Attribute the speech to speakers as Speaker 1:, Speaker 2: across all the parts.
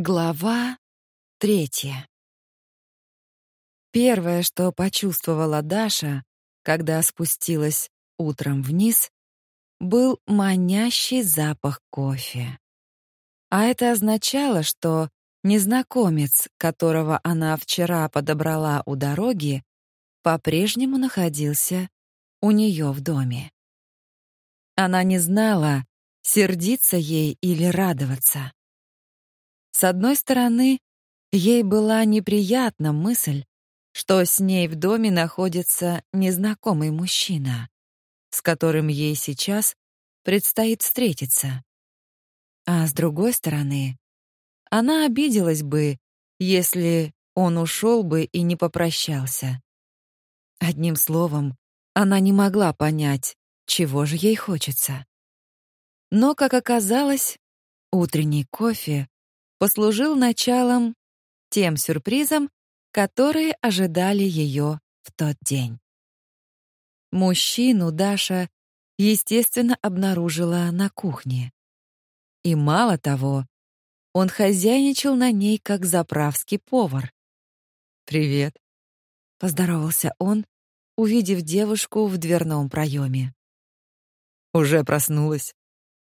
Speaker 1: Глава третья. Первое, что почувствовала Даша, когда спустилась утром вниз, был манящий запах кофе. А это означало, что незнакомец, которого она вчера подобрала у дороги, по-прежнему находился у нее в доме. Она не знала, сердиться ей или радоваться. С одной стороны, ей была неприятна мысль, что с ней в доме находится незнакомый мужчина, с которым ей сейчас предстоит встретиться. А с другой стороны, она обиделась бы, если он ушел бы и не попрощался. Одним словом, она не могла понять, чего же ей хочется. Но, как оказалось, утренний кофе послужил началом тем сюрпризам, которые ожидали ее в тот день. Мужчину Даша, естественно, обнаружила на кухне. И мало того, он хозяйничал на ней как заправский повар. «Привет», — поздоровался он, увидев девушку в дверном проеме. «Уже проснулась.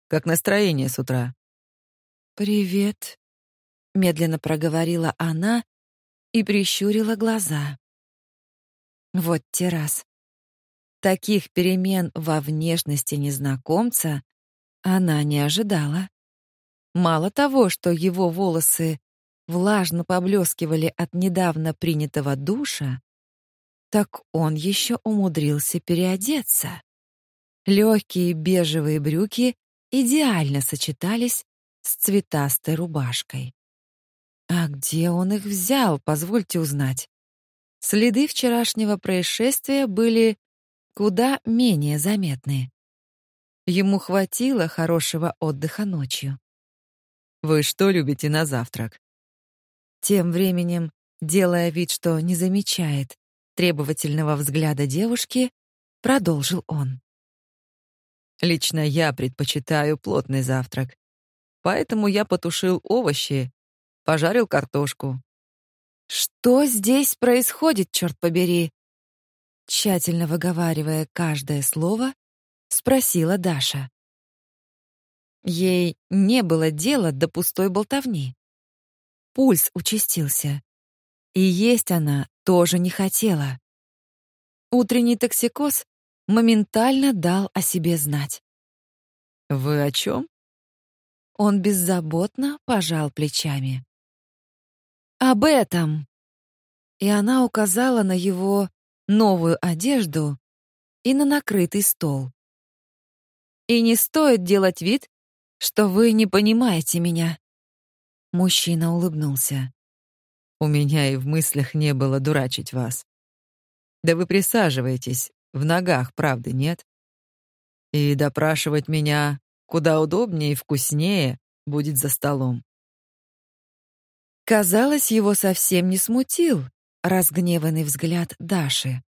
Speaker 1: Как настроение с утра?» «Привет», медленно проговорила она и прищурила глаза. Вот те раз. Таких перемен во внешности незнакомца она не ожидала. Мало того, что его волосы влажно поблескивали от недавно принятого душа, так он еще умудрился переодеться. Легкие бежевые брюки идеально сочетались с цветастой рубашкой. А где он их взял, позвольте узнать. Следы вчерашнего происшествия были куда менее заметны. Ему хватило хорошего отдыха ночью. Вы что любите на завтрак? Тем временем, делая вид, что не замечает требовательного взгляда девушки, продолжил он. Лично я предпочитаю плотный завтрак. Поэтому я потушил овощи пожарил картошку. Что здесь происходит, черт побери? Тщательно выговаривая каждое слово, спросила Даша. Ей не было дела до пустой болтовни. Пульс участился. И есть она тоже не хотела. Утренний токсикоз моментально дал о себе знать. «Вы о чем?» Он беззаботно пожал плечами об этом. И она указала на его новую одежду и на накрытый стол. И не стоит делать вид, что вы не понимаете меня. Мужчина улыбнулся. У меня и в мыслях не было дурачить вас. Да вы присаживаетесь, в ногах, правда, нет? И допрашивать меня куда удобнее и вкуснее будет за столом. Казалось, его совсем не смутил разгневанный взгляд Даши.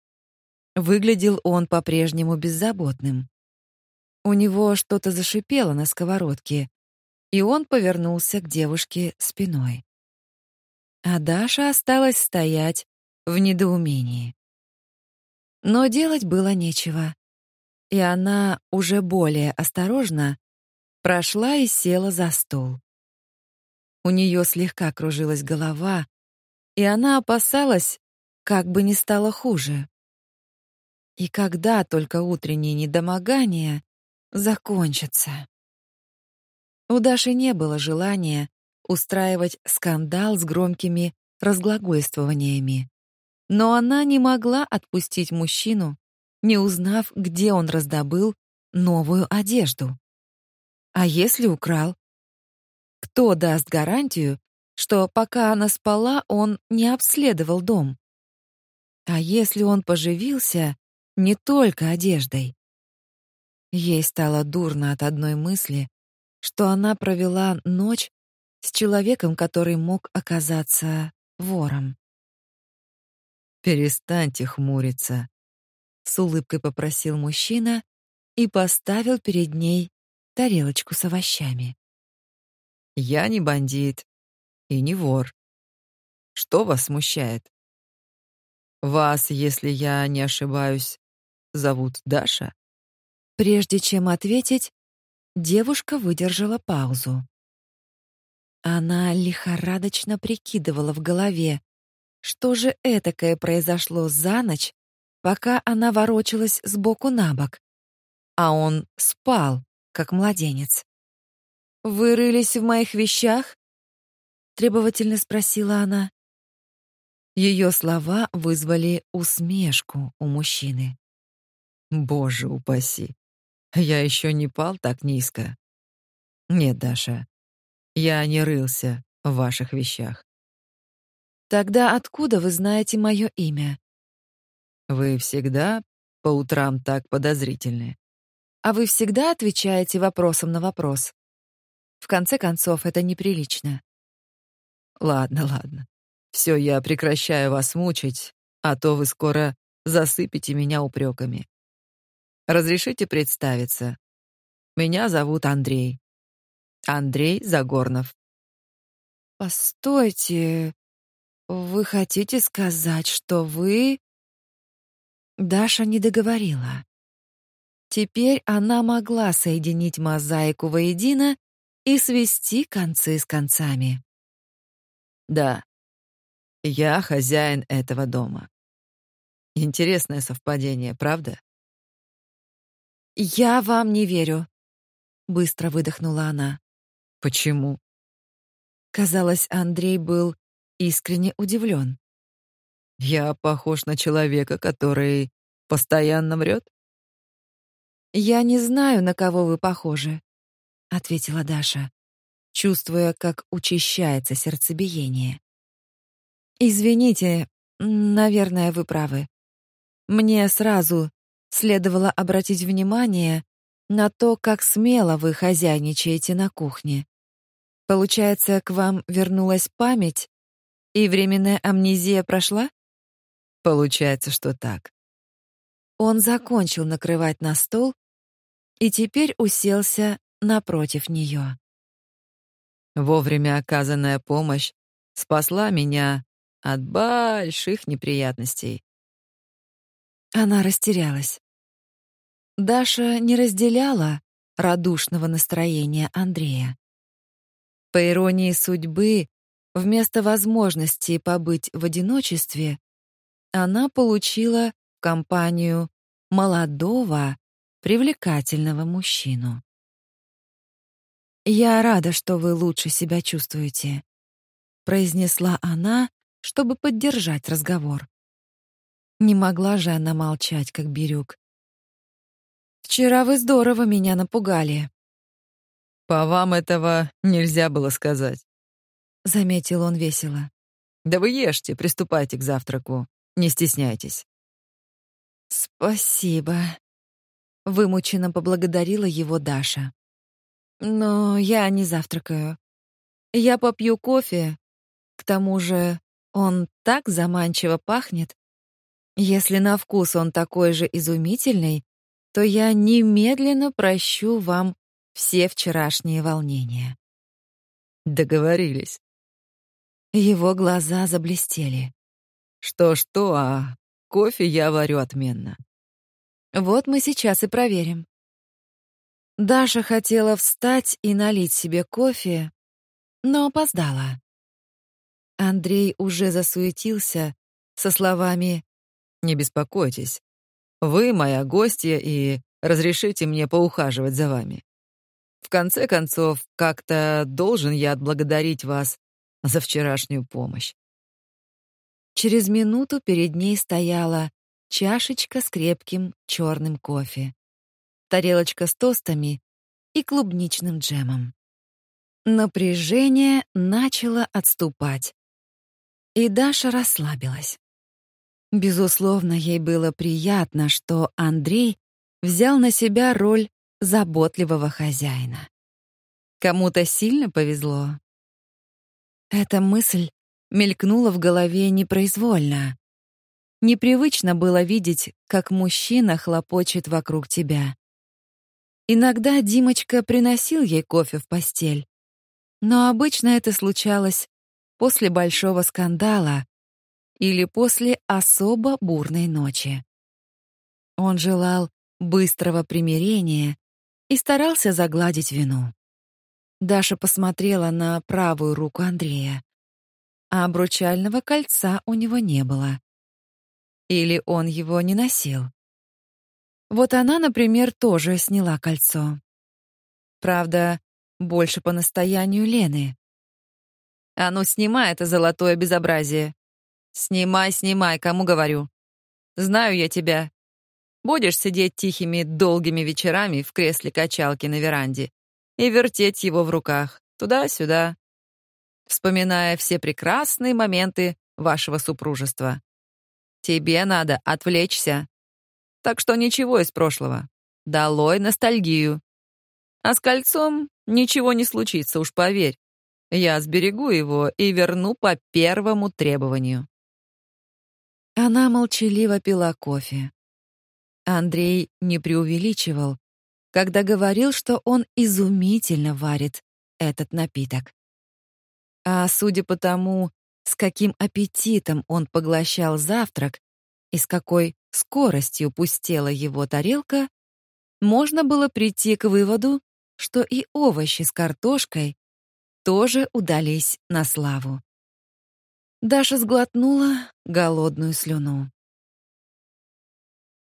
Speaker 1: Выглядел он по-прежнему беззаботным. У него что-то зашипело на сковородке, и он повернулся к девушке спиной. А Даша осталась стоять в недоумении. Но делать было нечего, и она уже более осторожно прошла и села за стол. У нее слегка кружилась голова, и она опасалась, как бы не стало хуже. И когда только утренние недомогания закончатся. У Даши не было желания устраивать скандал с громкими разглагольствованиями. Но она не могла отпустить мужчину, не узнав, где он раздобыл новую одежду. А если украл? Кто даст гарантию, что пока она спала, он не обследовал дом? А если он поживился не только одеждой? Ей стало дурно от одной мысли, что она провела ночь с человеком, который мог оказаться вором. «Перестаньте хмуриться», — с улыбкой попросил мужчина и поставил перед ней тарелочку с овощами. Я не бандит.
Speaker 2: и не вор. Что вас смущает? Вас, если я не ошибаюсь, зовут Даша?
Speaker 1: Прежде чем ответить, девушка выдержала паузу. Она лихорадочно прикидывала в голове, что же этакое произошло за ночь, пока она ворочалась с боку на бок, а он спал, как младенец. «Вы рылись в моих вещах?» — требовательно спросила она. Ее слова вызвали усмешку у мужчины.
Speaker 2: «Боже упаси! Я еще не пал так низко. Нет, Даша, я не рылся в ваших вещах.
Speaker 1: Тогда откуда вы знаете мое имя?
Speaker 2: Вы всегда по утрам так подозрительны.
Speaker 1: А вы всегда отвечаете вопросом на вопрос. В конце концов, это неприлично.
Speaker 2: Ладно, ладно. Все, я прекращаю вас мучить, а то вы скоро засыпете меня упреками. Разрешите представиться. Меня зовут Андрей. Андрей Загорнов.
Speaker 1: Постойте, вы хотите сказать, что вы Даша не договорила. Теперь она могла соединить мозаику воедино и свести концы с концами.
Speaker 2: Да. Я хозяин этого дома. Интересное совпадение, правда?
Speaker 1: Я вам не верю, быстро выдохнула она.
Speaker 2: Почему?
Speaker 1: Казалось, Андрей был искренне удивлен.
Speaker 2: Я похож на человека, который постоянно врет?
Speaker 1: Я не знаю, на кого вы похожи, ответила Даша, чувствуя, как учащается сердцебиение. Извините, наверное, вы правы. Мне сразу следовало обратить внимание на то, как смело вы хозяйничаете на кухне. Получается, к вам вернулась память, и временная амнезия прошла?
Speaker 2: Получается, что так.
Speaker 1: Он закончил накрывать на стол и теперь уселся напротив нее.
Speaker 2: Вовремя оказанная помощь спасла меня от больших неприятностей.
Speaker 1: Она растерялась. Даша не разделяла радушного настроения Андрея. По иронии судьбы, вместо возможности побыть в одиночестве, она получила компанию молодого, привлекательного мужчину. «Я рада, что вы лучше себя чувствуете», — произнесла она, чтобы поддержать разговор. Не могла же она молчать, как Бирюк. «Вчера вы здорово меня напугали»,
Speaker 2: по вам этого нельзя было сказать,
Speaker 1: заметил он весело.
Speaker 2: Да вы ешьте, приступайте к завтраку. Не стесняйтесь.
Speaker 1: Спасибо, вымученно поблагодарила его Даша. Но я не завтракаю. Я попью кофе. К тому же, он так заманчиво пахнет. Если на вкус он такой же изумительный, то я немедленно прощу вам все вчерашние волнения.
Speaker 2: Договорились.
Speaker 1: Его глаза заблестели.
Speaker 2: Что-что, а кофе я варю отменно.
Speaker 1: Вот мы сейчас и проверим. Даша хотела встать и налить себе кофе, но опоздала. Андрей уже засуетился со словами
Speaker 2: «Не беспокойтесь, вы моя гостья и разрешите мне поухаживать за вами. В конце концов, как-то должен я отблагодарить вас за вчерашнюю помощь.
Speaker 1: Через минуту перед ней стояла чашечка с крепким черным кофе, тарелочка с тостами и клубничным джемом. Напряжение начало отступать, и Даша расслабилась. Безусловно, ей было приятно, что Андрей взял на себя роль заботливого хозяина. Кому-то сильно повезло. Эта мысль мелькнула в голове непроизвольно. Непривычно было видеть, как мужчина хлопочет вокруг тебя. Иногда Димочка приносил ей кофе в постель, но обычно это случалось после большого скандала или после особо бурной ночи. Он желал быстрого примирения и старался загладить вину. Даша посмотрела на правую руку Андрея, а обручального кольца у него не было. Или он его не носил. Вот она, например, тоже сняла кольцо. Правда, больше по настоянию Лены. «А ну, снимай это золотое безобразие. Снимай, снимай, кому говорю. Знаю я тебя. Будешь сидеть тихими, долгими вечерами в кресле качалки на веранде и вертеть его в руках, туда-сюда, вспоминая все прекрасные моменты вашего супружества. Тебе надо отвлечься. Так что ничего из прошлого. Долой ностальгию. А с кольцом ничего не случится, уж поверь. Я сберегу его и верну по первому требованию. Она молчаливо пила кофе. Андрей не преувеличивал, когда говорил, что он изумительно варит этот напиток. А судя по тому, с каким аппетитом он поглощал завтрак и с какой скоростью пустела его тарелка, можно было прийти к выводу, что и овощи с картошкой тоже удались на славу. Даша сглотнула голодную слюну.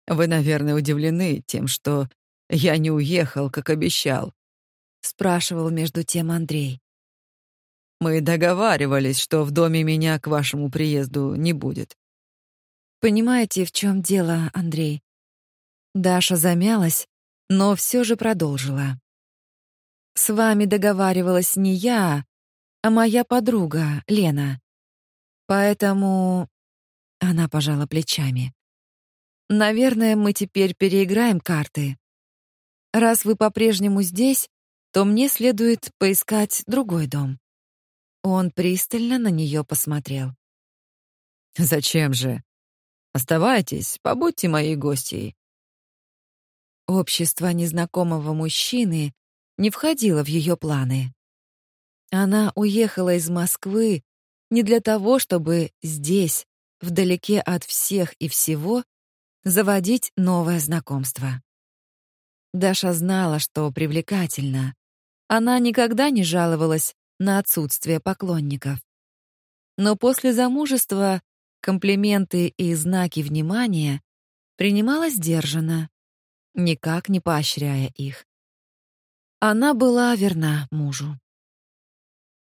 Speaker 2: «Вы, наверное, удивлены тем, что я не уехал, как обещал», —
Speaker 1: спрашивал между тем Андрей.
Speaker 2: Мы договаривались, что в доме меня к вашему приезду не будет.
Speaker 1: Понимаете, в чем дело, Андрей? Даша замялась, но все же продолжила. С вами договаривалась не я, а моя подруга, Лена. Поэтому она пожала плечами. Наверное, мы теперь переиграем карты. Раз вы по-прежнему здесь, то мне следует поискать другой дом. Он пристально на нее посмотрел.
Speaker 2: «Зачем же? Оставайтесь, побудьте моей гостьей».
Speaker 1: Общество незнакомого мужчины не входило в ее планы. Она уехала из Москвы не для того, чтобы здесь, вдалеке от всех и всего, заводить новое знакомство. Даша знала, что привлекательно. Она никогда не жаловалась на отсутствие поклонников. Но после замужества комплименты и знаки внимания принимала сдержанно, никак не поощряя их. Она была верна мужу.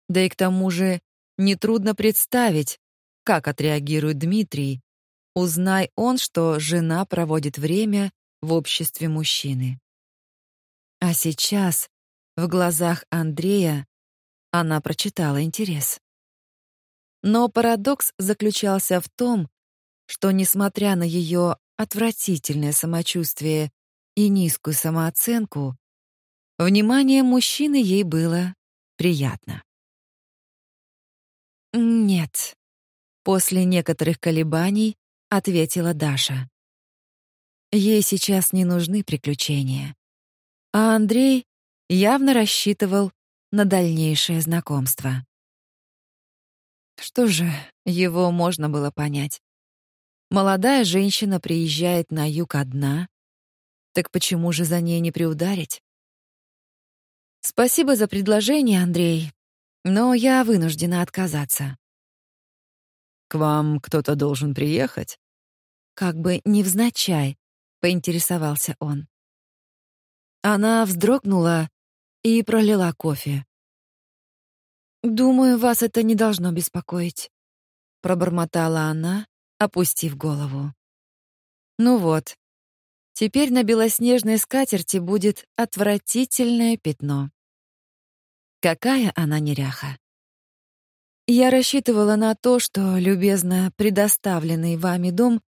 Speaker 1: Да и к тому же нетрудно представить, как отреагирует Дмитрий, узнай он, что жена проводит время в обществе мужчины. А сейчас в глазах Андрея она прочитала интерес. Но парадокс заключался в том, что, несмотря на ее отвратительное самочувствие и низкую самооценку, внимание мужчины ей было приятно. «Нет», — после некоторых колебаний ответила Даша. Ей сейчас не нужны приключения. А Андрей явно рассчитывал на дальнейшее знакомство. Что же, его можно было понять. Молодая женщина приезжает на юг одна, так почему же за ней не приударить? Спасибо за предложение, Андрей, но я вынуждена отказаться.
Speaker 2: К вам кто-то должен приехать?
Speaker 1: Как бы невзначай, поинтересовался он. Она вздрогнула и пролила кофе. «Думаю, вас это не должно беспокоить», — пробормотала она, опустив голову. «Ну вот, теперь на белоснежной скатерти будет отвратительное пятно. Какая она неряха!» Я рассчитывала на то, что любезно предоставленный вами дом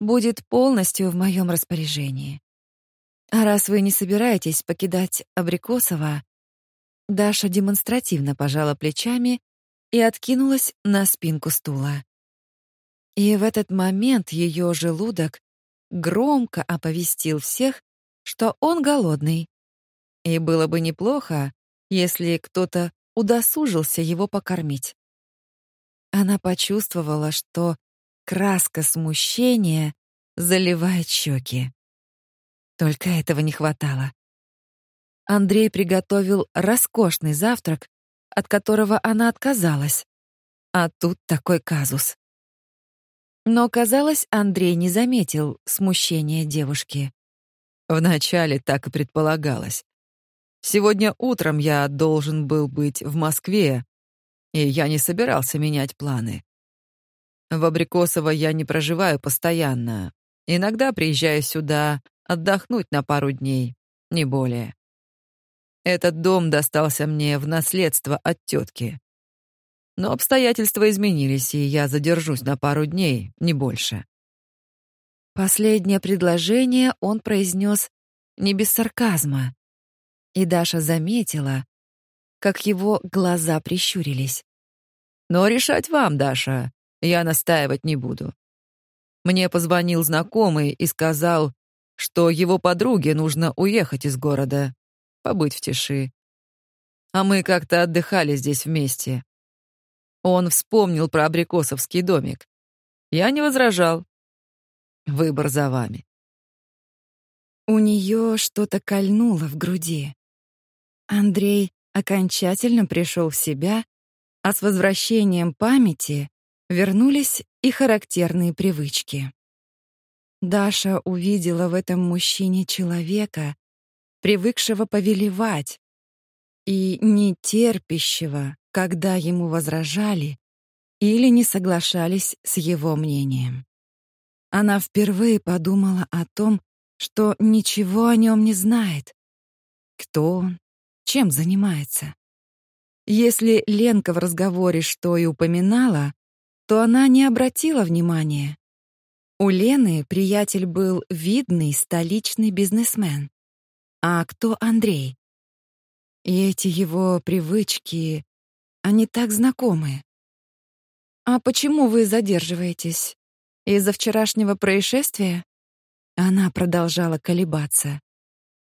Speaker 1: будет полностью в моем распоряжении. А раз вы не собираетесь покидать Абрикосово, Даша демонстративно пожала плечами и откинулась на спинку стула. И в этот момент ее желудок громко оповестил всех, что он голодный. И было бы неплохо, если кто-то удосужился его покормить. она почувствовала, что краска смущения заливает щеки. Только этого не хватало. Андрей приготовил роскошный завтрак, от которого она отказалась. А тут такой казус. Но, казалось, Андрей не заметил смущения девушки.
Speaker 2: Вначале так и предполагалось. Сегодня утром я должен был быть в Москве, и я не собирался менять планы. В Абрикосово я не проживаю постоянно. Иногда приезжаю сюда отдохнуть на пару дней, не более. Этот дом достался мне в наследство от тетки. Но обстоятельства изменились, и я задержусь на пару дней, не больше.
Speaker 1: Последнее предложение он произнес не без сарказма. И Даша заметила, как его глаза прищурились.
Speaker 2: «Но решать вам, Даша. Я настаивать не буду. Мне позвонил знакомый и сказал, что его подруге нужно уехать из города, побыть в тиши. А мы как-то отдыхали здесь вместе. Он вспомнил про абрикосовский домик. Я не возражал. Выбор за вами.
Speaker 1: У нее что-то кольнуло в груди. Андрей окончательно пришел в себя, а с возвращением памяти вернулись и характерные привычки. Даша увидела в этом мужчине человека, привыкшего повелевать и не терпящего, когда ему возражали или не соглашались с его мнением. Она впервые подумала о том, что ничего о нем не знает. Кто он? Чем занимается? Если Ленка в разговоре что и упоминала, то она не обратила внимания. У Лены приятель был видный столичный бизнесмен. А кто Андрей? И эти его привычки, они так знакомы. А почему вы задерживаетесь? Из-за вчерашнего происшествия? Она продолжала колебаться.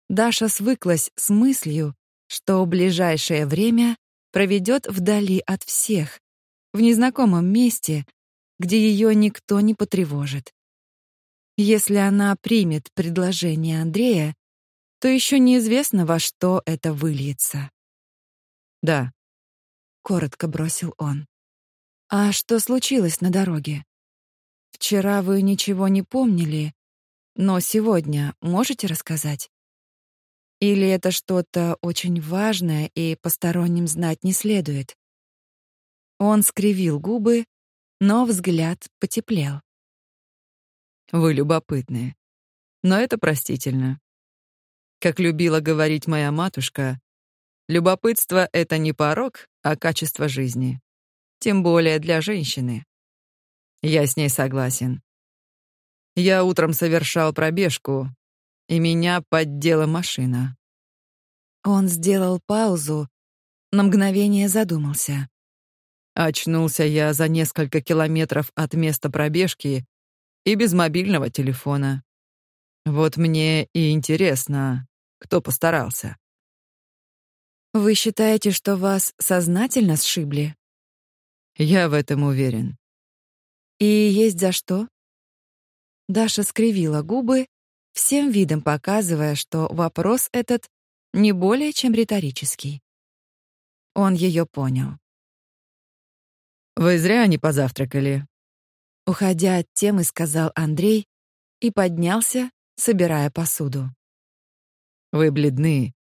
Speaker 1: Даша свыклась с мыслью, что ближайшее время проведет вдали от всех, в незнакомом месте, где ее никто не потревожит. Если она примет предложение Андрея, то еще неизвестно, во что это выльется.
Speaker 2: «Да», —
Speaker 1: коротко бросил он. «А что случилось на дороге? Вчера вы ничего не помнили, но сегодня можете рассказать? Или это что-то очень важное и посторонним знать не следует?» Он скривил губы, но взгляд потеплел.
Speaker 2: Вы любопытные. Но это простительно. Как любила говорить моя матушка, любопытство — это не порог, а качество жизни. Тем более для женщины. Я с ней согласен. Я утром совершал пробежку, и меня поддела машина.
Speaker 1: Он сделал паузу, на мгновение задумался.
Speaker 2: Очнулся я за несколько километров от места пробежки и без мобильного телефона. Вот мне и интересно, кто постарался.
Speaker 1: Вы считаете, что вас сознательно сшибли?
Speaker 2: Я в этом уверен.
Speaker 1: И есть за что? Даша скривила губы, всем видом показывая, что вопрос этот не более чем риторический. Он ее понял.
Speaker 2: Вы зря не позавтракали.
Speaker 1: Уходя от темы, сказал Андрей и поднялся, собирая посуду.
Speaker 2: Вы бледны,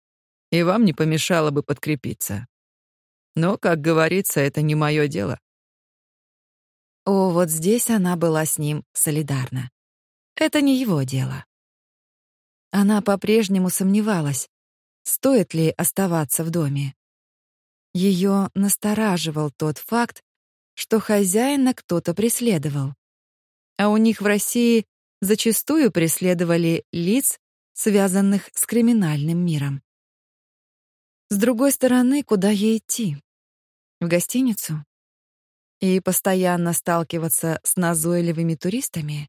Speaker 2: и вам не помешало бы подкрепиться. Но, как говорится, это не мое дело.
Speaker 1: О, вот здесь она была с ним солидарна. Это не его дело. Она по-прежнему сомневалась, стоит ли оставаться в доме. Ее настораживал тот факт, что хозяина кто-то преследовал. А у них в России зачастую преследовали лиц, связанных с криминальным миром. С другой стороны, куда ей идти? В гостиницу? И постоянно сталкиваться с назойливыми туристами?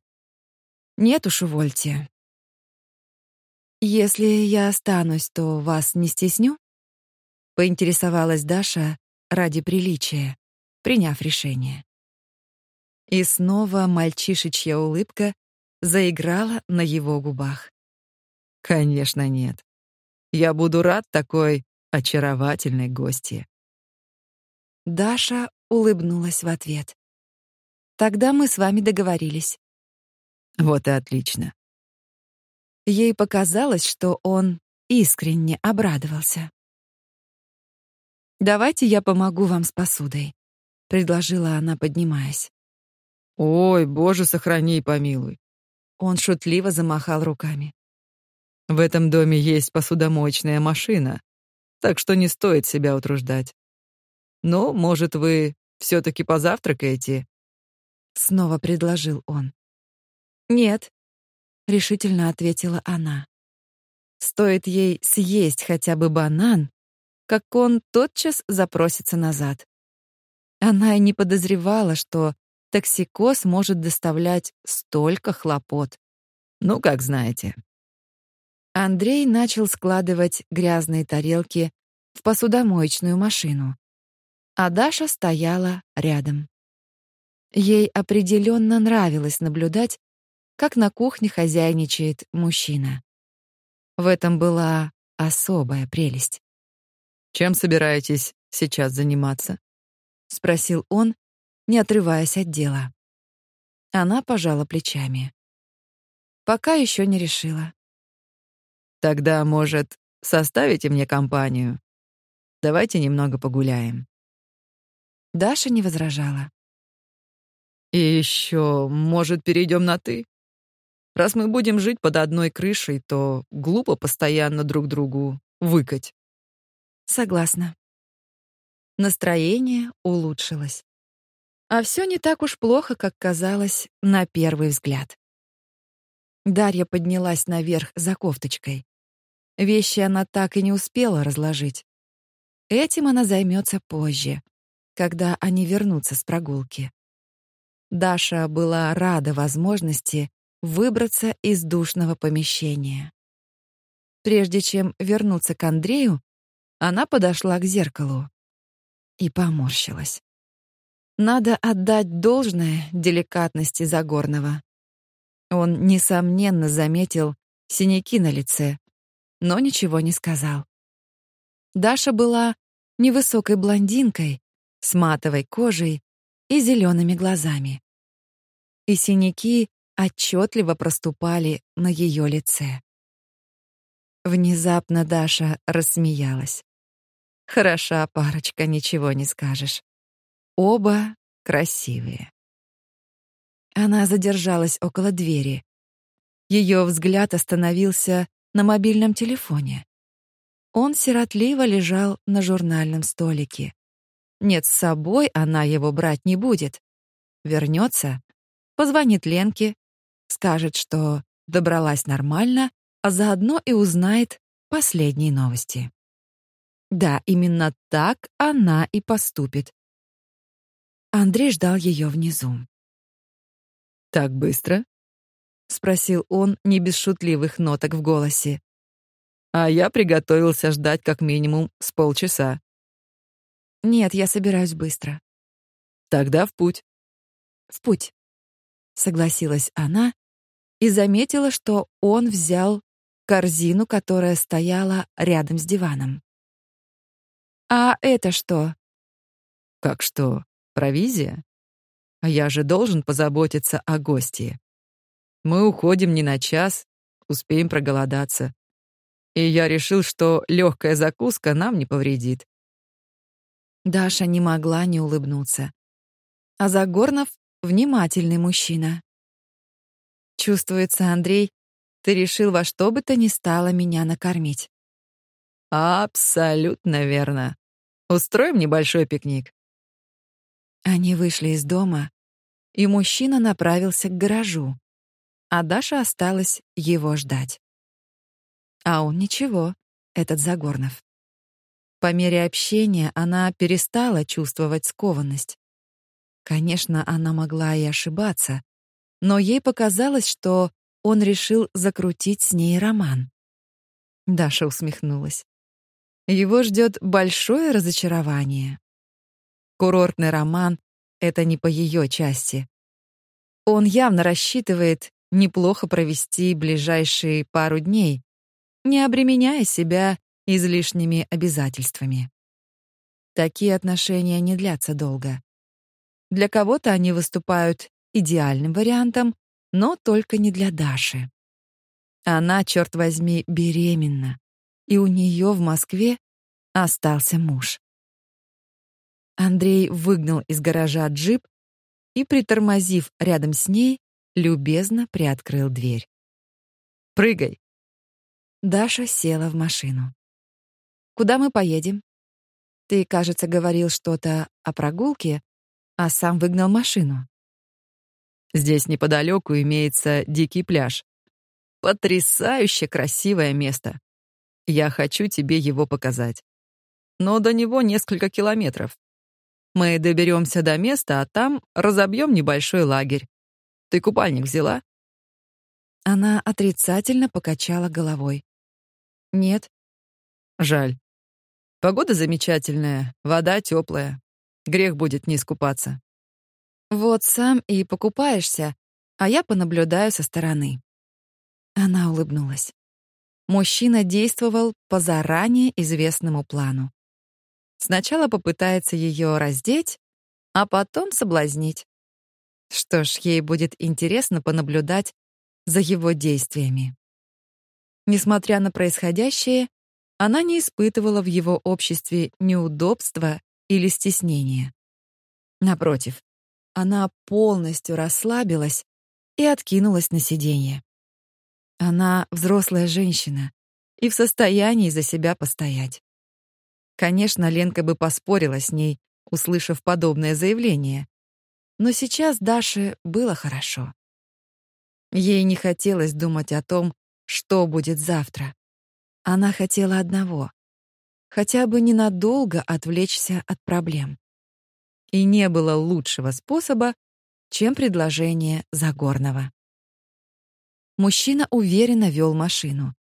Speaker 1: Нет уж, увольте. Если я останусь, то вас не стесню? Поинтересовалась Даша ради приличия приняв решение. И снова мальчишечья улыбка заиграла на его губах.
Speaker 2: Конечно, нет. Я буду рад такой очаровательной гости.
Speaker 1: Даша улыбнулась в ответ. Тогда мы с вами договорились.
Speaker 2: Вот и отлично.
Speaker 1: Ей показалось, что он искренне обрадовался. Давайте я помогу вам с посудой, предложила она, поднимаясь.
Speaker 2: Ой, боже, сохрани и помилуй.
Speaker 1: Он шутливо замахал руками.
Speaker 2: В этом доме есть посудомоечная машина, так что не стоит себя утруждать. Но, может, вы все таки позавтракаете?
Speaker 1: снова предложил он. Нет, решительно ответила она. Стоит ей съесть хотя бы банан, как он тотчас запросится назад. Она и не подозревала, что токсикоз может доставлять столько хлопот.
Speaker 2: Ну, как знаете.
Speaker 1: Андрей начал складывать грязные тарелки в посудомоечную машину, а Даша стояла рядом. Ей определенно нравилось наблюдать, как на кухне хозяйничает мужчина. В этом была особая прелесть.
Speaker 2: Чем собираетесь сейчас заниматься?
Speaker 1: спросил он, не отрываясь от дела. Она пожала плечами. Пока еще не решила.
Speaker 2: Тогда, может, составите мне компанию? Давайте немного погуляем.
Speaker 1: Даша не возражала.
Speaker 2: И еще, может, перейдем на ты? Раз мы будем жить под одной крышей, то глупо постоянно друг другу выкать.
Speaker 1: Согласна. Настроение улучшилось. А все не так уж плохо, как казалось на первый взгляд. Дарья поднялась наверх за кофточкой. Вещи она так и не успела разложить. Этим она займется позже, когда они вернутся с прогулки. Даша была рада возможности выбраться из душного помещения. Прежде чем вернуться к Андрею, она подошла к зеркалу и поморщилась. Надо отдать должное деликатности Загорного. Он несомненно заметил синяки на лице, но ничего не сказал. Даша была невысокой блондинкой с матовой кожей и зелеными глазами. И синяки отчетливо проступали на ее лице. Внезапно Даша рассмеялась. Хороша парочка, ничего не скажешь. Оба красивые. Она задержалась около двери. Ее взгляд остановился на мобильном телефоне. Он сиротливо лежал на журнальном столике. Нет, с собой она его брать не будет. Вернется, позвонит Ленке, скажет, что добралась нормально, а заодно и узнает последние новости. Да, именно так она и поступит. Андрей ждал ее внизу.
Speaker 2: Так быстро?
Speaker 1: Спросил он не без шутливых ноток в голосе.
Speaker 2: А я приготовился ждать как минимум с полчаса.
Speaker 1: Нет, я собираюсь быстро.
Speaker 2: Тогда в путь.
Speaker 1: В путь. Согласилась она и заметила, что он взял корзину, которая стояла рядом с диваном. А это что?
Speaker 2: Как что? Провизия? А я же должен позаботиться о гости. Мы уходим не на час, успеем проголодаться. И я решил, что легкая закуска нам не повредит.
Speaker 1: Даша не могла не улыбнуться. А Загорнов — внимательный мужчина. Чувствуется, Андрей, ты решил во что бы то ни стало меня накормить.
Speaker 2: Абсолютно верно. Устроим небольшой пикник.
Speaker 1: Они вышли из дома, и мужчина направился к гаражу, а Даша осталась его ждать. А он ничего, этот Загорнов. По мере общения она перестала чувствовать скованность. Конечно, она могла и ошибаться, но ей показалось, что он решил закрутить с ней роман. Даша усмехнулась. Его ждет большое разочарование. Курортный роман — это не по ее части. Он явно рассчитывает неплохо провести ближайшие пару дней, не обременяя себя излишними обязательствами. Такие отношения не длятся долго. Для кого-то они выступают идеальным вариантом, но только не для Даши. Она, черт возьми, беременна, и у нее в Москве остался муж. Андрей выгнал из гаража джип и, притормозив рядом с ней, любезно приоткрыл дверь.
Speaker 2: «Прыгай!»
Speaker 1: Даша села в машину. «Куда мы поедем? Ты, кажется, говорил что-то о прогулке, а сам выгнал машину».
Speaker 2: «Здесь неподалеку имеется дикий пляж. Потрясающе красивое место. Я хочу тебе его показать. Но до него несколько километров. Мы доберемся до места, а там разобьем небольшой лагерь. Ты купальник взяла?»
Speaker 1: Она отрицательно покачала головой. «Нет».
Speaker 2: «Жаль. Погода замечательная, вода теплая. Грех будет не искупаться».
Speaker 1: «Вот сам и покупаешься, а я понаблюдаю со стороны». Она улыбнулась. Мужчина действовал по заранее известному плану. Сначала попытается ее раздеть, а потом соблазнить. Что ж, ей будет интересно понаблюдать за его действиями. Несмотря на происходящее, она не испытывала в его обществе неудобства или стеснения. Напротив, она полностью расслабилась и откинулась на сиденье. Она взрослая женщина и в состоянии за себя постоять. Конечно, Ленка бы поспорила с ней, услышав подобное заявление. Но сейчас Даше было хорошо. Ей не хотелось думать о том, что будет завтра. Она хотела одного — хотя бы ненадолго отвлечься от проблем. И не было лучшего способа, чем предложение Загорного. Мужчина уверенно вел машину,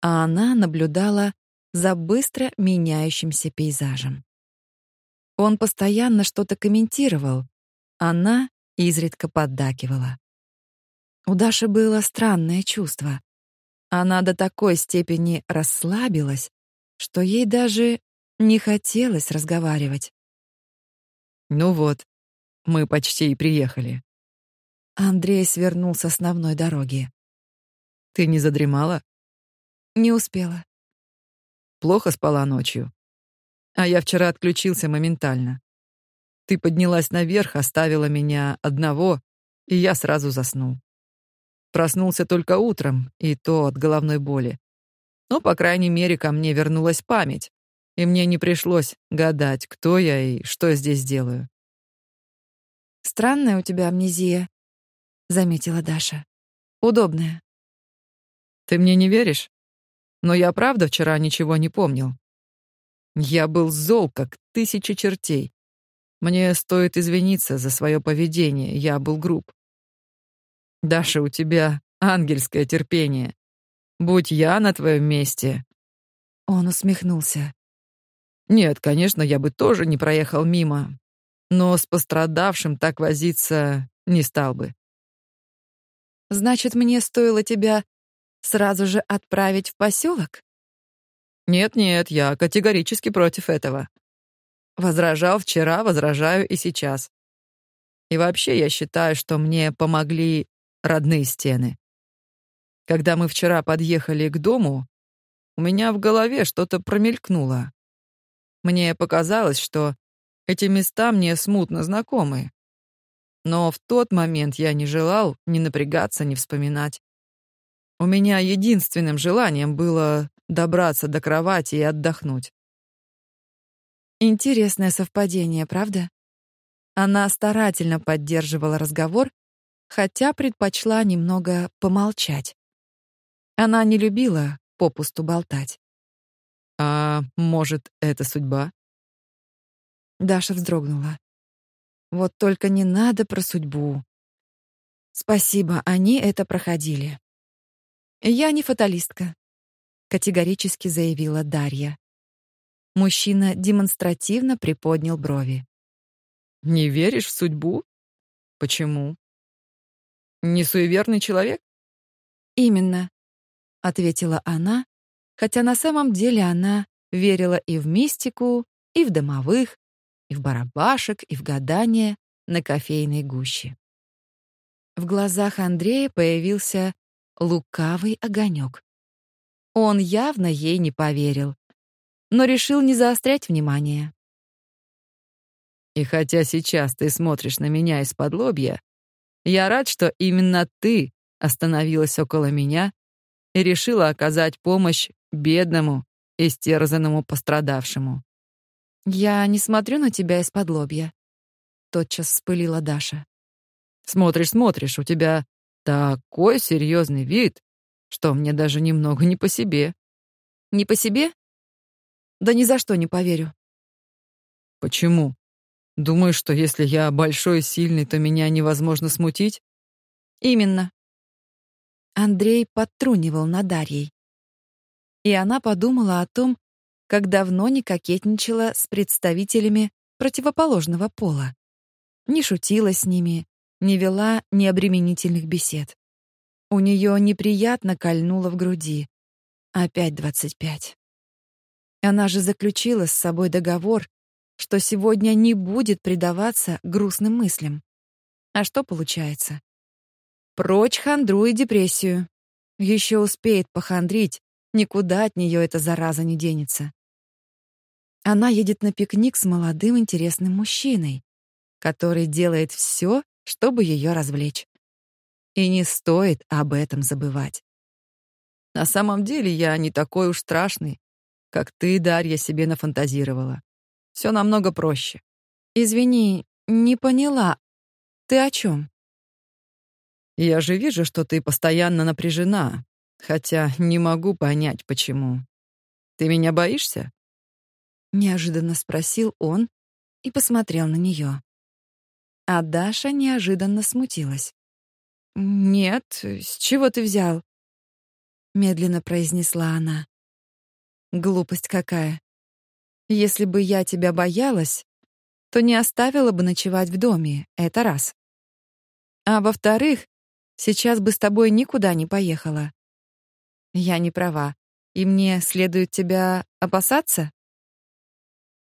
Speaker 1: а она наблюдала за быстро меняющимся пейзажем. Он постоянно что-то комментировал, она изредка поддакивала. У Даши было странное чувство. Она до такой степени расслабилась, что ей даже не хотелось разговаривать.
Speaker 2: «Ну вот, мы почти и приехали».
Speaker 1: Андрей свернул с основной дороги.
Speaker 2: «Ты не задремала?»
Speaker 1: «Не успела».
Speaker 2: Плохо спала ночью. А я вчера отключился моментально. Ты поднялась наверх, оставила меня одного, и я сразу заснул. Проснулся только утром, и то от головной боли. Но, по крайней мере, ко мне вернулась память, и мне не пришлось гадать, кто я и что здесь делаю.
Speaker 1: «Странная у тебя амнезия», — заметила Даша. «Удобная».
Speaker 2: «Ты мне не веришь?» Но я правда вчера ничего не помнил. Я был зол, как тысяча чертей. Мне стоит извиниться за свое поведение, я был груб. Даша, у тебя ангельское терпение. Будь я на твоем месте.
Speaker 1: Он усмехнулся.
Speaker 2: Нет, конечно, я бы тоже не проехал мимо, но с пострадавшим так возиться не стал бы.
Speaker 1: Значит, мне стоило тебя Сразу же отправить в поселок?
Speaker 2: Нет-нет, я категорически против этого. Возражал вчера, возражаю и сейчас. И вообще я считаю, что мне помогли родные стены. Когда мы вчера подъехали к дому, у меня в голове что-то промелькнуло. Мне показалось, что эти места мне смутно знакомы. Но в тот момент я не желал ни напрягаться, ни вспоминать. У меня единственным желанием было добраться до кровати и отдохнуть.
Speaker 1: Интересное совпадение, правда? Она старательно поддерживала разговор, хотя предпочла немного помолчать. Она не любила попусту болтать.
Speaker 2: А может, это судьба?
Speaker 1: Даша вздрогнула. Вот только не надо про судьбу. Спасибо, они это проходили. «Я не фаталистка», — категорически заявила Дарья. Мужчина демонстративно приподнял брови.
Speaker 2: «Не веришь в судьбу? Почему?» не суеверный человек?
Speaker 1: Именно, ответила она, хотя на самом деле она верила и в мистику, и в домовых, и в барабашек, и в гадания на кофейной гуще. В глазах Андрея появился лукавый огонек. Он явно ей не поверил, но решил не заострять внимание.
Speaker 2: И хотя сейчас ты смотришь на меня из-под лобья, я рад, что именно ты остановилась около меня и решила оказать помощь бедному, истерзанному пострадавшему.
Speaker 1: «Я не смотрю на тебя из-под лобья», — тотчас вспылила Даша.
Speaker 2: «Смотришь, смотришь, у тебя такой серьезный вид, что мне даже немного не по себе».
Speaker 1: «Не по себе? Да ни за что не поверю».
Speaker 2: «Почему? Думаешь, что если я большой и сильный, то меня невозможно смутить?»
Speaker 1: «Именно». Андрей подтрунивал над Дарьей. И она подумала о том, как давно не кокетничала с представителями противоположного пола. Не шутила с ними, не вела необременительных бесед. У нее неприятно кольнуло в груди. Опять двадцать пять. Она же заключила с собой договор, что сегодня не будет предаваться грустным мыслям. А что получается? Прочь хандру и депрессию. Еще успеет похандрить, никуда от нее эта зараза не денется. Она едет на пикник с молодым интересным мужчиной, который делает все, чтобы ее развлечь. И не стоит об этом забывать.
Speaker 2: На самом деле я не такой уж страшный, как ты, Дарья, себе нафантазировала. Все намного проще.
Speaker 1: Извини, не поняла. Ты о чем?
Speaker 2: Я же вижу, что ты постоянно напряжена, хотя не могу понять, почему. Ты меня боишься?
Speaker 1: Неожиданно спросил он и посмотрел на нее. А Даша неожиданно смутилась. «Нет, с чего ты взял?» Медленно произнесла она. «Глупость какая. Если бы я тебя боялась, то не оставила бы ночевать в доме, это раз. А во-вторых, сейчас бы с тобой никуда не поехала. Я не права, и мне следует тебя опасаться?»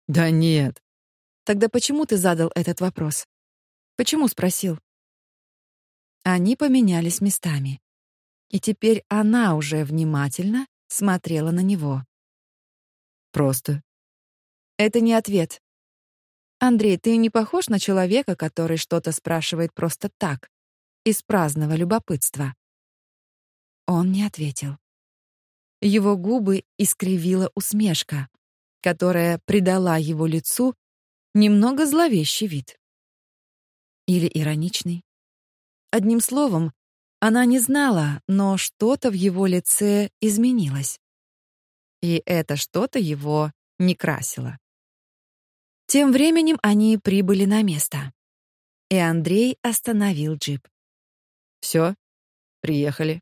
Speaker 2: Да нет.
Speaker 1: Тогда почему ты задал этот вопрос? Почему спросил? Они поменялись местами. И теперь она уже внимательно смотрела на него.
Speaker 2: Просто.
Speaker 1: Это не ответ. Андрей, ты не похож на человека, который что-то спрашивает просто так, из праздного любопытства. Он не ответил. Его губы искривила усмешка которая придала его лицу немного зловещий вид. Или ироничный. Одним словом, она не знала, но что-то в его лице изменилось. И это что-то его не красило. Тем временем они прибыли на место. И Андрей остановил джип.
Speaker 2: Все, приехали.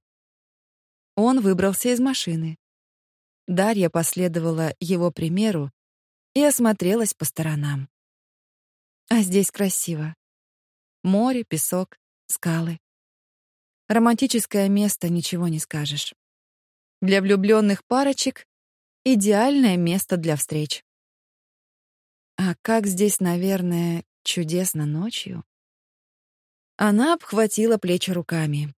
Speaker 1: Он выбрался из машины. Дарья последовала его примеру и осмотрелась по сторонам. А здесь красиво. Море, песок, скалы. Романтическое место, ничего не скажешь. Для влюбленных парочек идеальное место для встреч. А как здесь, наверное, чудесно ночью. Она обхватила плечи руками.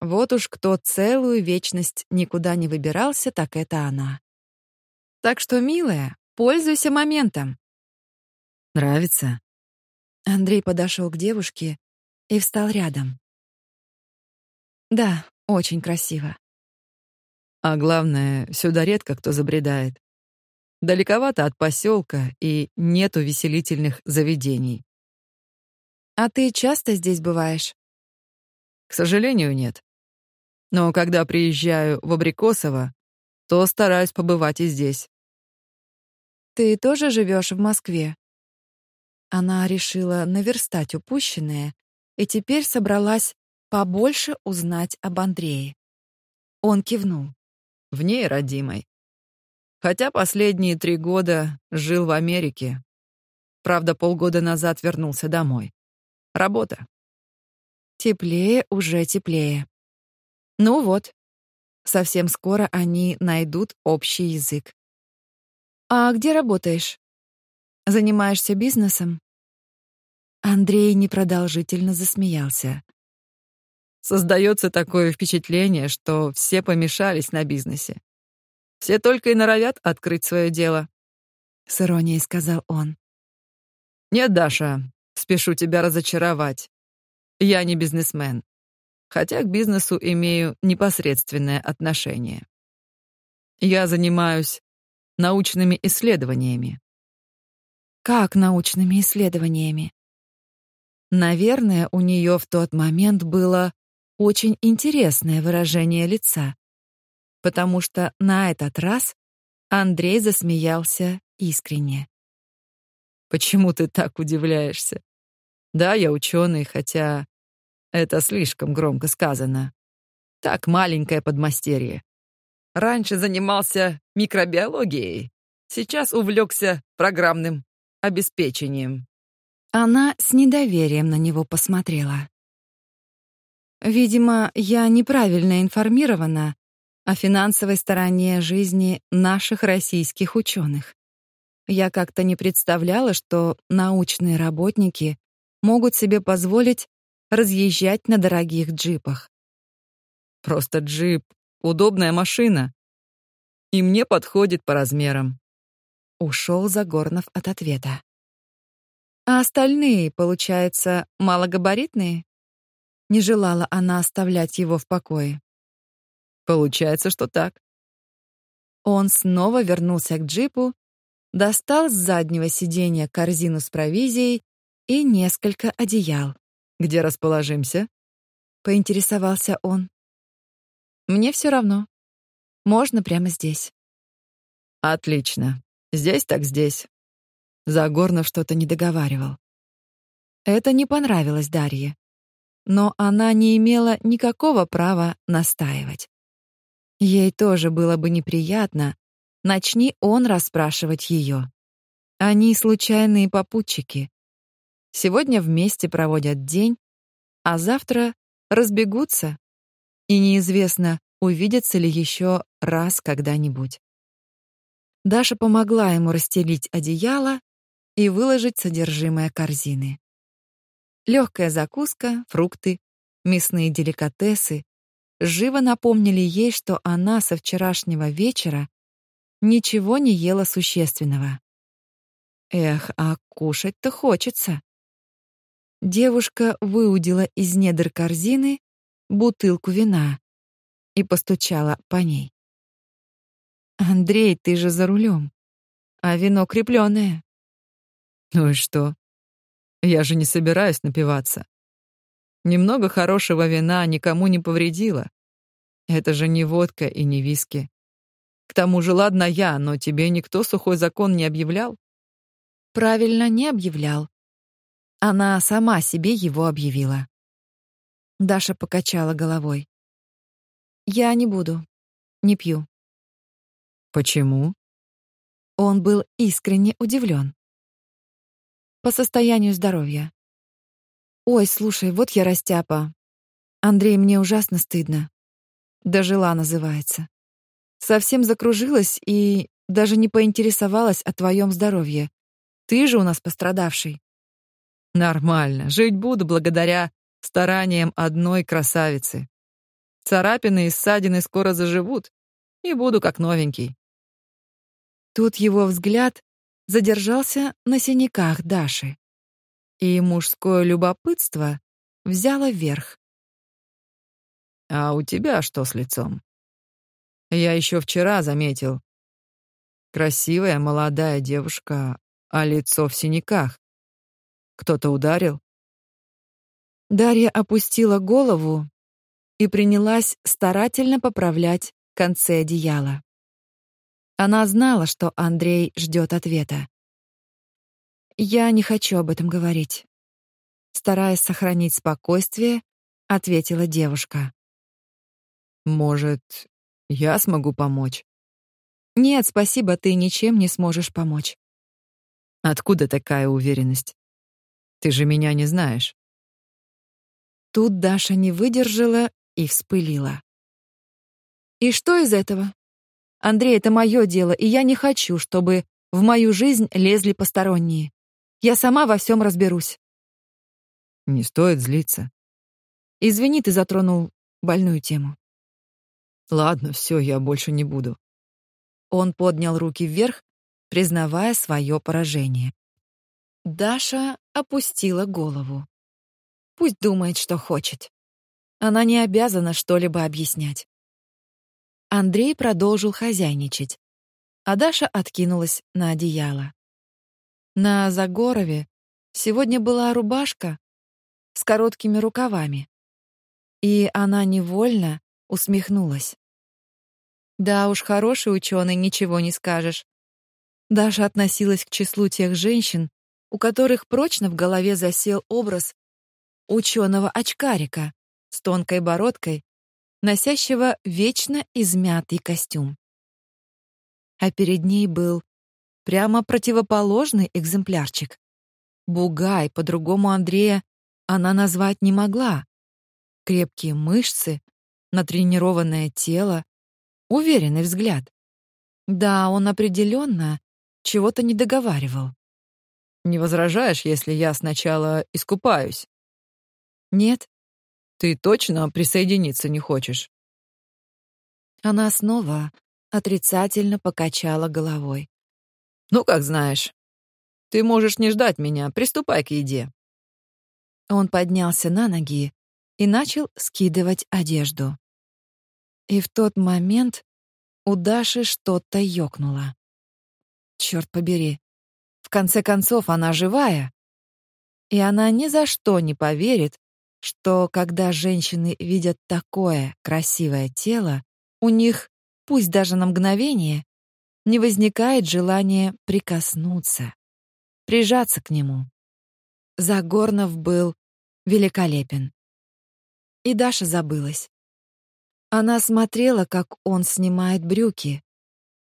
Speaker 1: Вот уж кто целую вечность никуда не выбирался, так это она. Так что, милая, пользуйся моментом.
Speaker 2: Нравится?
Speaker 1: Андрей подошел к девушке и встал рядом. Да, очень красиво.
Speaker 2: А главное, сюда редко кто забредает. Далековато от поселка и нет увеселительных заведений.
Speaker 1: А ты часто здесь бываешь?
Speaker 2: К сожалению, нет. Но когда приезжаю в Абрикосово, то стараюсь побывать и здесь.
Speaker 1: Ты тоже живешь в Москве? Она решила наверстать упущенное и теперь собралась побольше узнать об Андрее. Он кивнул.
Speaker 2: В ней родимой. Хотя последние три года жил в Америке. Правда, полгода назад вернулся домой. Работа.
Speaker 1: Теплее уже теплее. Ну вот, совсем скоро они найдут общий язык. А где работаешь? Занимаешься бизнесом? Андрей непродолжительно засмеялся.
Speaker 2: Создается такое впечатление, что все помешались на бизнесе. Все только и норовят открыть свое дело.
Speaker 1: С иронией сказал он.
Speaker 2: Нет, Даша, спешу тебя разочаровать. Я не бизнесмен, хотя к бизнесу имею непосредственное отношение. Я занимаюсь научными исследованиями.
Speaker 1: Как научными исследованиями? Наверное, у нее в тот момент было очень интересное выражение лица, потому что на этот раз Андрей засмеялся искренне.
Speaker 2: Почему ты так удивляешься? Да, я ученый, хотя это слишком громко сказано. Так маленькое подмастерье. Раньше занимался микробиологией, сейчас увлекся программным обеспечением.
Speaker 1: Она с недоверием на него посмотрела. Видимо, я неправильно информирована о финансовой стороне жизни наших российских ученых. Я как-то не представляла, что научные работники могут себе позволить разъезжать на дорогих джипах.
Speaker 2: Просто джип — удобная машина. И мне подходит по размерам.
Speaker 1: Ушел Загорнов от ответа. А остальные, получается, малогабаритные? Не желала она оставлять его в покое.
Speaker 2: Получается, что так.
Speaker 1: Он снова вернулся к джипу, достал с заднего сиденья корзину с провизией и несколько одеял.
Speaker 2: Где расположимся?
Speaker 1: поинтересовался он. Мне все равно. Можно прямо здесь.
Speaker 2: Отлично. Здесь так здесь. Загорнов что-то не договаривал.
Speaker 1: Это не понравилось Дарье но она не имела никакого права настаивать. Ей тоже было бы неприятно, начни он расспрашивать ее. Они случайные попутчики. Сегодня вместе проводят день, а завтра разбегутся, и неизвестно, увидятся ли еще раз когда-нибудь. Даша помогла ему расстелить одеяло и выложить содержимое корзины. Легкая закуска, фрукты, мясные деликатесы живо напомнили ей, что она со вчерашнего вечера ничего не ела существенного. Эх, а кушать-то хочется. Девушка выудила из недр корзины бутылку вина и постучала по ней. Андрей, ты же за рулем, а вино крепленное.
Speaker 2: Ну и что? Я же не собираюсь напиваться. Немного хорошего вина никому не повредило. Это же не водка и не виски. К тому же, ладно я, но тебе никто сухой закон не объявлял?
Speaker 1: Правильно, не объявлял. Она сама себе его объявила. Даша покачала головой. Я не буду. Не пью.
Speaker 2: Почему?
Speaker 1: Он был искренне удивлен по состоянию здоровья. Ой, слушай, вот я растяпа. Андрей, мне ужасно стыдно. Дожила называется. Совсем закружилась и даже не поинтересовалась о твоем здоровье. Ты же у нас пострадавший.
Speaker 2: Нормально. Жить буду благодаря стараниям одной красавицы. Царапины и ссадины скоро заживут, и буду как новенький.
Speaker 1: Тут его взгляд задержался на синяках Даши. И мужское любопытство взяло верх.
Speaker 2: «А у тебя что с лицом?» «Я еще вчера заметил. Красивая молодая девушка, а лицо в синяках. Кто-то ударил?»
Speaker 1: Дарья опустила голову и принялась старательно поправлять концы одеяла. Она знала, что Андрей ждет ответа. Я не хочу об этом говорить, стараясь сохранить спокойствие, ответила девушка.
Speaker 2: Может, я смогу помочь?
Speaker 1: Нет, спасибо, ты ничем не сможешь помочь.
Speaker 2: Откуда такая уверенность? Ты же меня не знаешь.
Speaker 1: Тут Даша не выдержала и вспылила. И что из этого? Андрей, это мое дело, и я не хочу, чтобы в мою жизнь лезли посторонние. Я сама во всем разберусь.
Speaker 2: Не стоит злиться.
Speaker 1: Извини, ты затронул больную тему.
Speaker 2: Ладно, все, я больше не буду.
Speaker 1: Он поднял руки вверх, признавая свое поражение. Даша опустила голову. Пусть думает, что хочет. Она не обязана что-либо объяснять. Андрей продолжил хозяйничать, а Даша откинулась на одеяло. На Загорове сегодня была рубашка с короткими рукавами, и она невольно усмехнулась. Да уж, хороший ученый, ничего не скажешь. Даша относилась к числу тех женщин, у которых прочно в голове засел образ ученого очкарика с тонкой бородкой носящего вечно измятый костюм. А перед ней был прямо противоположный экземплярчик. Бугай, по-другому Андрея она назвать не могла. Крепкие мышцы, натренированное тело, уверенный взгляд. Да, он определенно чего-то не договаривал.
Speaker 2: Не возражаешь, если я сначала искупаюсь?
Speaker 1: Нет,
Speaker 2: ты точно присоединиться не хочешь?
Speaker 1: Она снова отрицательно покачала головой.
Speaker 2: Ну, как знаешь. Ты можешь не ждать меня, приступай к еде.
Speaker 1: Он поднялся на ноги и начал скидывать одежду. И в тот момент у Даши что-то ёкнуло. Черт побери. В конце концов, она живая. И она ни за что не поверит, что когда женщины видят такое красивое тело, у них, пусть даже на мгновение, не возникает желания прикоснуться, прижаться к нему. Загорнов был великолепен. И Даша забылась. Она смотрела, как он снимает брюки,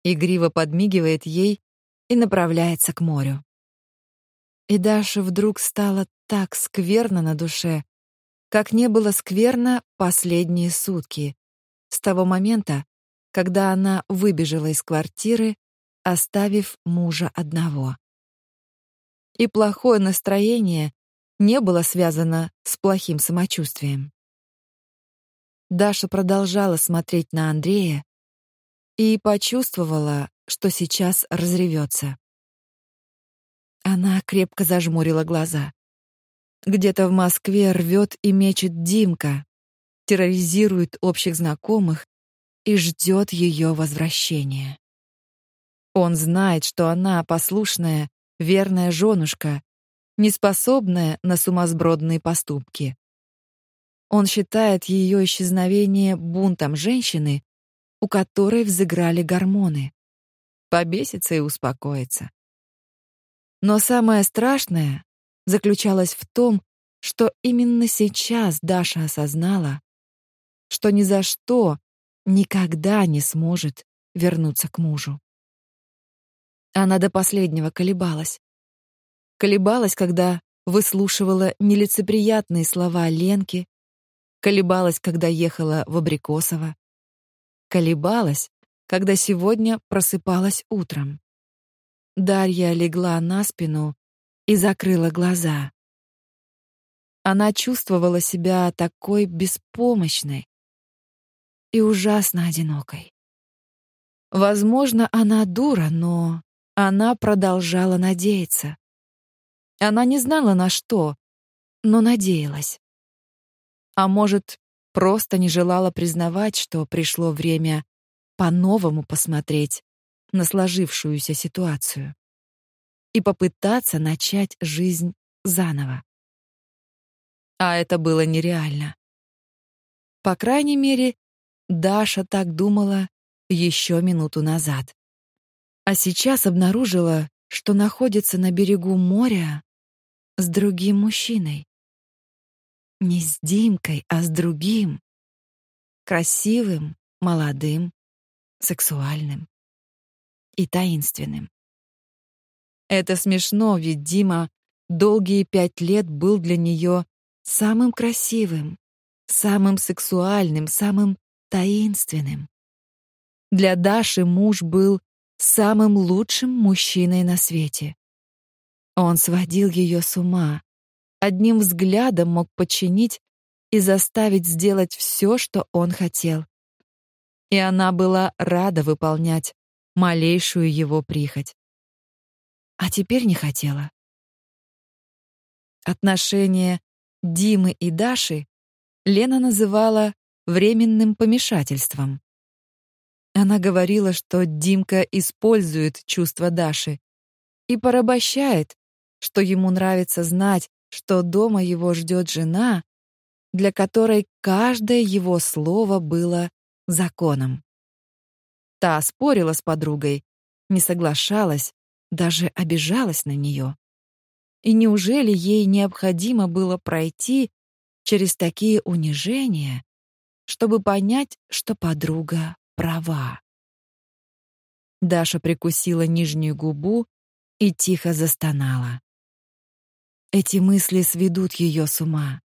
Speaker 1: игриво подмигивает ей и направляется к морю. И Даша вдруг стало так скверно на душе, как не было скверно последние сутки, с того момента, когда она выбежала из квартиры, оставив мужа одного. И плохое настроение не было связано с плохим самочувствием. Даша продолжала смотреть на Андрея и почувствовала, что сейчас разревется. Она крепко зажмурила глаза. Где-то в Москве рвет и мечет Димка, терроризирует общих знакомых и ждет ее возвращения. Он знает, что она послушная, верная женушка, неспособная на сумасбродные поступки. Он считает ее исчезновение бунтом женщины, у которой взыграли гормоны. Побесится и успокоится. Но самое страшное заключалась в том, что именно сейчас Даша осознала, что ни за что никогда не сможет вернуться к мужу. Она до последнего колебалась. Колебалась, когда выслушивала нелицеприятные слова Ленки, колебалась, когда ехала в Абрикосово, колебалась, когда сегодня просыпалась утром. Дарья легла на спину и закрыла глаза. Она чувствовала себя такой беспомощной и ужасно одинокой. Возможно, она дура, но она продолжала надеяться. Она не знала на что, но надеялась. А может, просто не желала признавать, что пришло время по-новому посмотреть на сложившуюся ситуацию и попытаться начать жизнь заново. А это было нереально. По крайней мере, Даша так думала еще минуту назад. А сейчас обнаружила, что находится на берегу моря с другим мужчиной. Не с Димкой, а с другим. Красивым, молодым, сексуальным и таинственным. Это смешно, ведь Дима долгие пять лет был для нее самым красивым, самым сексуальным, самым таинственным. Для Даши муж был самым лучшим мужчиной на свете. Он сводил ее с ума, одним взглядом мог подчинить и заставить сделать все, что он хотел. И она была рада выполнять малейшую его прихоть. А теперь не хотела. Отношения Димы и Даши Лена называла временным помешательством. Она говорила, что Димка использует чувства Даши и порабощает, что ему нравится знать, что дома его ждет жена, для которой каждое его слово было законом. Та спорила с подругой, не соглашалась, даже обижалась на нее. И неужели ей необходимо было пройти через такие унижения, чтобы понять, что подруга права? Даша прикусила нижнюю губу и тихо застонала. Эти мысли сведут ее с ума.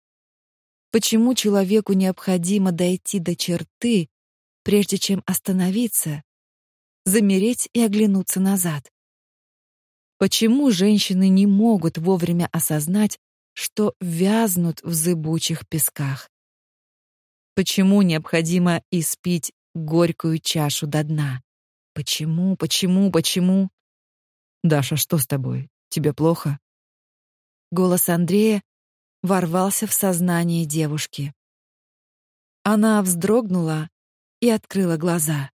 Speaker 1: Почему человеку необходимо дойти до черты, прежде чем остановиться, замереть и оглянуться назад? Почему женщины не могут вовремя осознать, что вязнут в зыбучих песках? Почему необходимо испить горькую чашу до дна? Почему, почему, почему?
Speaker 2: Даша, что с тобой? Тебе плохо?
Speaker 1: Голос Андрея ворвался в сознание девушки. Она вздрогнула и открыла глаза.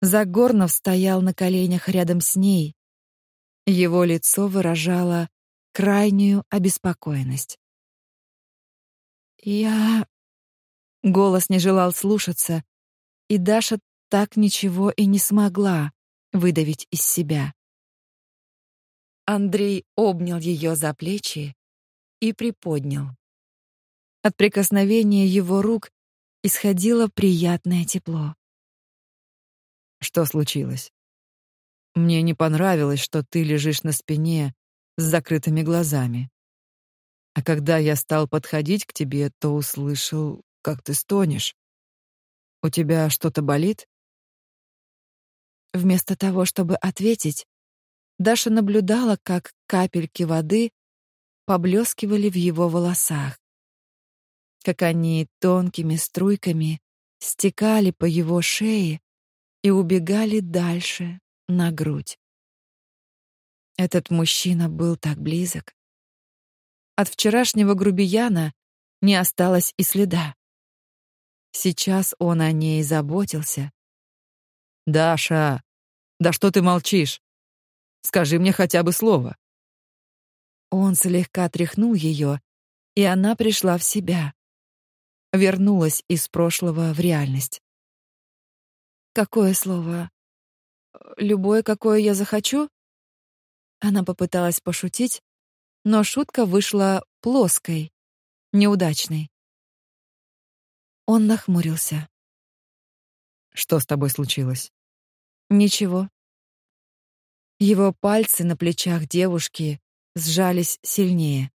Speaker 1: Загорнов стоял на коленях рядом с ней, его лицо выражало крайнюю обеспокоенность. Я голос не желал слушаться, и Даша так ничего и не смогла выдавить из себя. Андрей обнял ее за плечи и приподнял. От прикосновения его рук исходило приятное тепло.
Speaker 2: Что случилось? Мне не понравилось, что ты лежишь на спине с закрытыми глазами. А когда я стал подходить к тебе, то услышал, как ты стонешь. У тебя что-то болит?
Speaker 1: Вместо того, чтобы ответить, Даша наблюдала, как капельки воды поблескивали в его волосах, как они тонкими струйками стекали по его шее и убегали дальше, на грудь. Этот мужчина был так близок. От вчерашнего грубияна не осталось и следа. Сейчас он о ней заботился.
Speaker 2: «Даша, да что ты молчишь? Скажи мне хотя бы слово».
Speaker 1: Он слегка тряхнул ее, и она пришла в себя. Вернулась из прошлого в реальность. «Какое слово? Любое, какое я захочу?» Она попыталась пошутить, но шутка вышла плоской, неудачной. Он нахмурился.
Speaker 2: «Что с тобой случилось?»
Speaker 1: «Ничего». Его пальцы на плечах девушки сжались сильнее.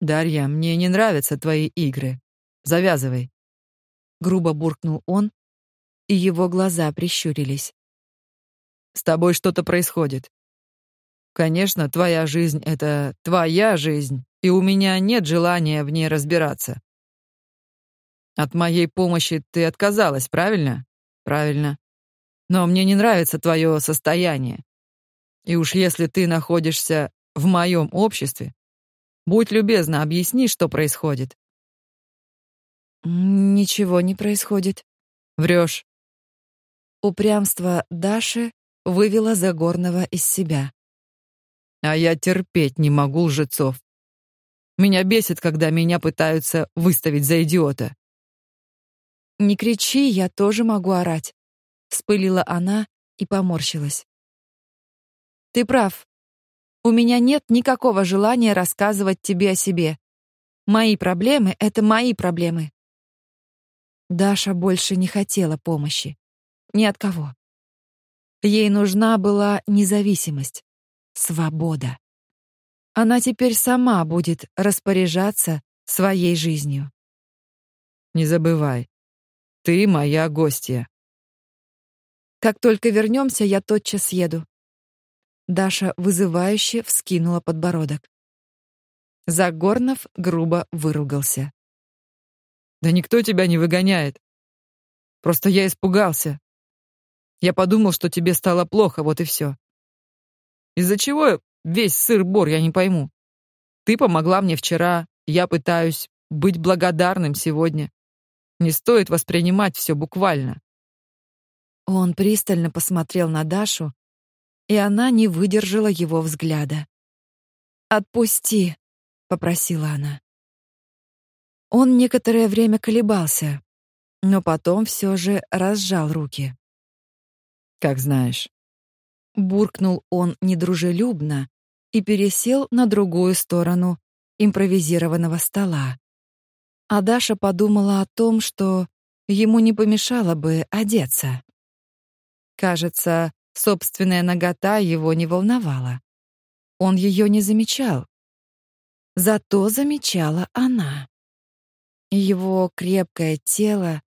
Speaker 2: «Дарья, мне не нравятся твои игры. Завязывай».
Speaker 1: Грубо буркнул он, и его глаза прищурились.
Speaker 2: С тобой что-то происходит. Конечно, твоя жизнь — это твоя жизнь, и у меня нет желания в ней разбираться. От моей помощи ты отказалась, правильно? Правильно. Но мне не нравится твое состояние. И уж если ты находишься в моем обществе, будь любезна, объясни, что происходит.
Speaker 1: Ничего не происходит.
Speaker 2: Врешь.
Speaker 1: Упрямство Даши вывело Загорного из себя.
Speaker 2: А я терпеть не могу лжецов. Меня бесит, когда меня пытаются выставить за идиота.
Speaker 1: Не кричи, я тоже могу орать, вспылила она и поморщилась. Ты прав. У меня нет никакого желания рассказывать тебе о себе. Мои проблемы это мои проблемы. Даша больше не хотела помощи. Ни от кого. Ей нужна была независимость, свобода. Она теперь сама будет распоряжаться своей жизнью.
Speaker 2: Не забывай, ты моя гостья.
Speaker 1: Как только вернемся, я тотчас еду. Даша вызывающе вскинула подбородок. Загорнов грубо выругался.
Speaker 2: Да никто тебя не выгоняет. Просто я испугался. Я подумал, что тебе стало плохо, вот и все. Из-за чего весь сыр-бор, я не пойму. Ты помогла мне вчера, я пытаюсь быть благодарным сегодня. Не стоит воспринимать все буквально.
Speaker 1: Он пристально посмотрел на Дашу, и она не выдержала его взгляда. «Отпусти», — попросила она. Он некоторое время колебался, но потом все же разжал руки.
Speaker 2: «Как знаешь».
Speaker 1: Буркнул он недружелюбно и пересел на другую сторону импровизированного стола. А Даша подумала о том, что ему не помешало бы одеться. Кажется, собственная нагота его не волновала. Он ее не замечал. Зато замечала она. Его крепкое тело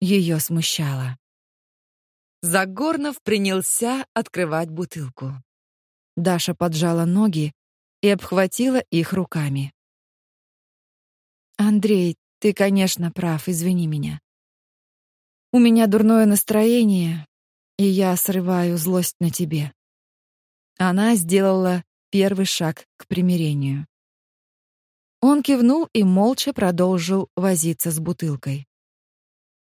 Speaker 1: ее смущало. Загорнов принялся открывать бутылку. Даша поджала ноги и обхватила их руками. Андрей, ты, конечно, прав, извини меня. У меня дурное настроение, и я срываю злость на тебе. Она сделала первый шаг к примирению. Он кивнул и молча продолжил возиться с бутылкой.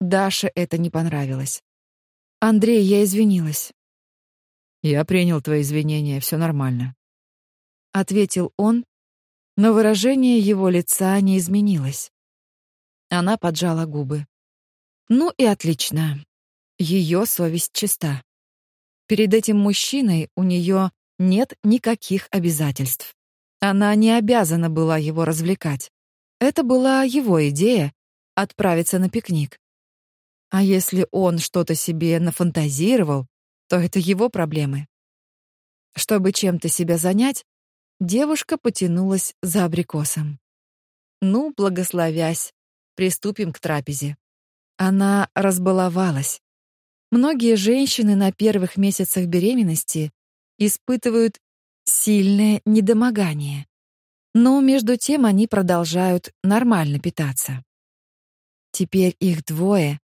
Speaker 1: Даше это не понравилось. Андрей, я извинилась.
Speaker 2: Я принял твои извинения, все нормально,
Speaker 1: ответил он, но выражение его лица не изменилось. Она поджала губы. Ну и отлично. Ее совесть чиста. Перед этим мужчиной у нее нет никаких обязательств. Она не обязана была его развлекать. Это была его идея отправиться на пикник. А если он что-то себе нафантазировал, то это его проблемы. Чтобы чем-то себя занять, девушка потянулась за абрикосом. Ну, благословясь, приступим к трапезе. Она разбаловалась. Многие женщины на первых месяцах беременности испытывают сильное недомогание. Но между тем они продолжают нормально питаться. Теперь их двое,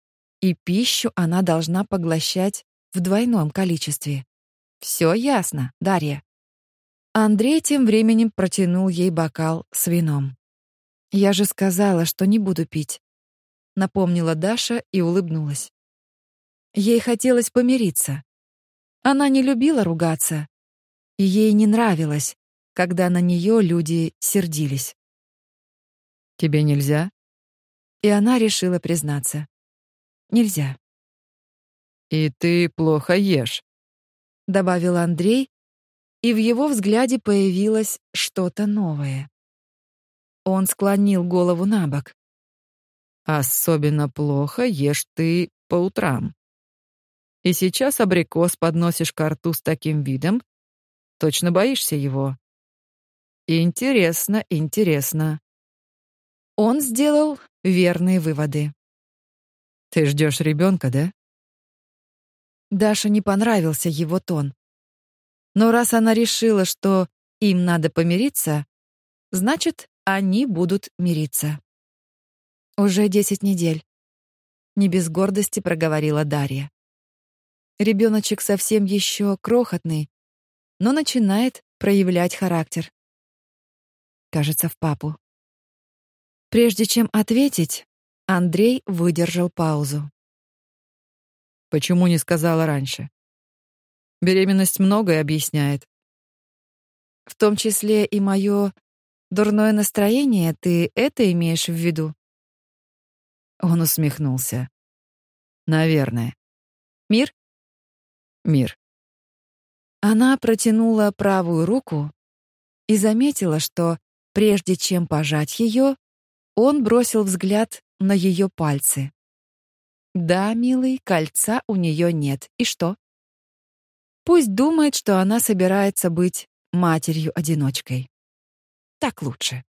Speaker 1: и пищу она должна поглощать в двойном количестве. Все ясно, Дарья. Андрей тем временем протянул ей бокал с вином. Я же сказала, что не буду пить, напомнила Даша и улыбнулась. Ей хотелось помириться. Она не любила ругаться, и ей не нравилось, когда на нее люди сердились.
Speaker 2: Тебе нельзя?
Speaker 1: И она решила признаться. Нельзя.
Speaker 2: И ты плохо ешь,
Speaker 1: добавил Андрей, и в его взгляде появилось что-то новое. Он склонил голову набок.
Speaker 2: Особенно плохо ешь ты по утрам. И сейчас абрикос подносишь к рту с таким видом, точно боишься его. Интересно, интересно.
Speaker 1: Он сделал верные выводы.
Speaker 2: Ты ждешь ребенка, да?
Speaker 1: Даше не понравился его тон. Но раз она решила, что им надо помириться, значит, они будут мириться. Уже десять недель. Не без гордости проговорила Дарья. Ребеночек совсем еще крохотный, но начинает проявлять характер. Кажется, в папу. Прежде чем ответить, Андрей выдержал паузу.
Speaker 2: Почему не сказала раньше? Беременность многое объясняет.
Speaker 1: В том числе и мое дурное настроение, ты это имеешь в виду?
Speaker 2: Он усмехнулся. Наверное.
Speaker 1: Мир?
Speaker 2: мир.
Speaker 1: Она протянула правую руку и заметила, что прежде чем пожать ее, он бросил взгляд на ее пальцы. Да, милый, кольца у нее нет. И что? Пусть думает, что она собирается быть матерью-одиночкой. Так лучше.